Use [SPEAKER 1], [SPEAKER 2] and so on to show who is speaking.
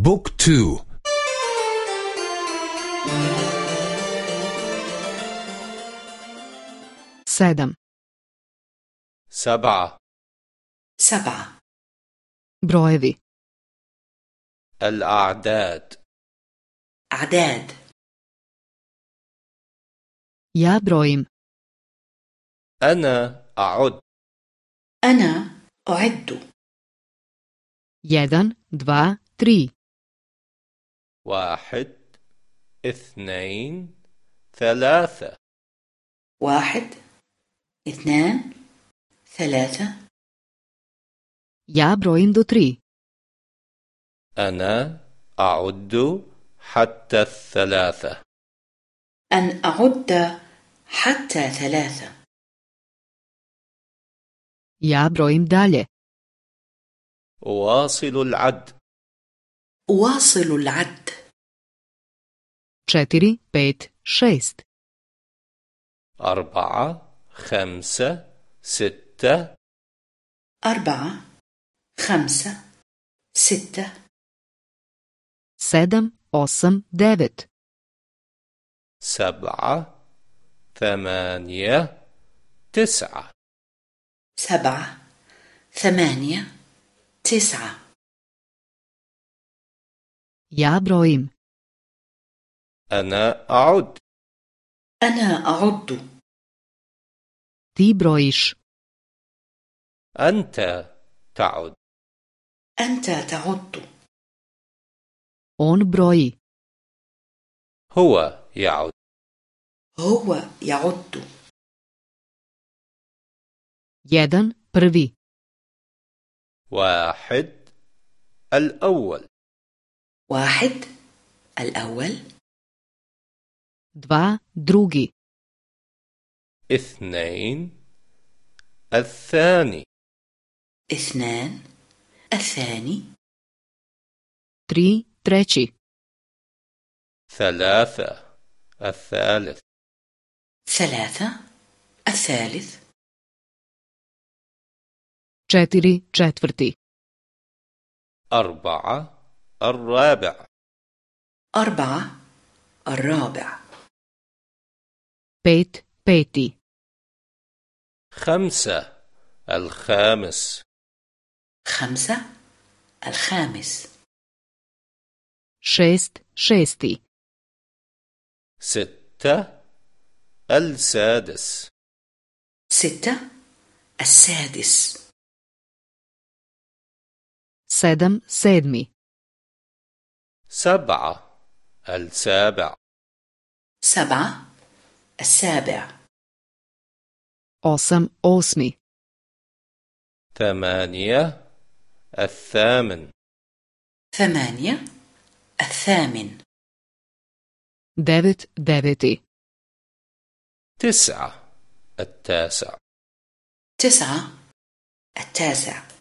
[SPEAKER 1] بوك تو.
[SPEAKER 2] sedam,
[SPEAKER 3] سبعة.
[SPEAKER 4] سبعة.
[SPEAKER 2] brojevi,
[SPEAKER 3] الأعداد.
[SPEAKER 4] أعداد.
[SPEAKER 2] ja brojim,
[SPEAKER 3] أنا أعد.
[SPEAKER 4] أنا أعد.
[SPEAKER 2] jedan, dva, tri,
[SPEAKER 3] واحد اثنين ثلاثة.
[SPEAKER 4] واحد اثنان ثلاثة.
[SPEAKER 2] ja brojim do tri,
[SPEAKER 3] أنا أعد حتى الثلاثة.
[SPEAKER 4] أن أعد حتى ثلاثة.
[SPEAKER 2] ja brojim dalje,
[SPEAKER 3] أواصل العد.
[SPEAKER 4] أواصل العد.
[SPEAKER 2] Četiri, pet, šest,
[SPEAKER 3] أربعة خمسة ستة
[SPEAKER 4] أربعة خمسة ستة
[SPEAKER 2] sedam, osam, devet,
[SPEAKER 3] سبعة ثمانية تسعة
[SPEAKER 4] سبعة ثمانية تسعة
[SPEAKER 2] ja brojim,
[SPEAKER 3] أنا أعد.
[SPEAKER 4] أنا أعد.
[SPEAKER 2] ti brojiš,
[SPEAKER 3] أنت تعد.
[SPEAKER 4] أنت تعد.
[SPEAKER 2] on broji,
[SPEAKER 3] هو يعد.
[SPEAKER 4] هو يعد.
[SPEAKER 2] jedan, prvi,
[SPEAKER 3] واحد. الأول.
[SPEAKER 4] واحد. الأول.
[SPEAKER 2] Dva, drugi,
[SPEAKER 3] اثنين الثاني.
[SPEAKER 4] اثنان الثاني.
[SPEAKER 2] Tri, treći,
[SPEAKER 3] ثلاثة الثالث.
[SPEAKER 4] ثلاثة الثالث.
[SPEAKER 2] Četiri, četvrti,
[SPEAKER 3] أربعة الرابع.
[SPEAKER 4] أربعة الرابع.
[SPEAKER 2] Pet, peti,
[SPEAKER 3] خمسة الخامس.
[SPEAKER 4] خمسة الخامس.
[SPEAKER 2] šest, šesti,
[SPEAKER 3] ستة السادس.
[SPEAKER 4] ستة السادس.
[SPEAKER 2] sedam, sedmi,
[SPEAKER 3] سبعة السابع.
[SPEAKER 4] سبعة السابع.
[SPEAKER 2] Osam, osmi,
[SPEAKER 3] ثمانية الثامن.
[SPEAKER 4] ثمانية الثامن.
[SPEAKER 2] Devet, deveti,
[SPEAKER 3] تسعة التاسع.
[SPEAKER 4] تسعة التاسع.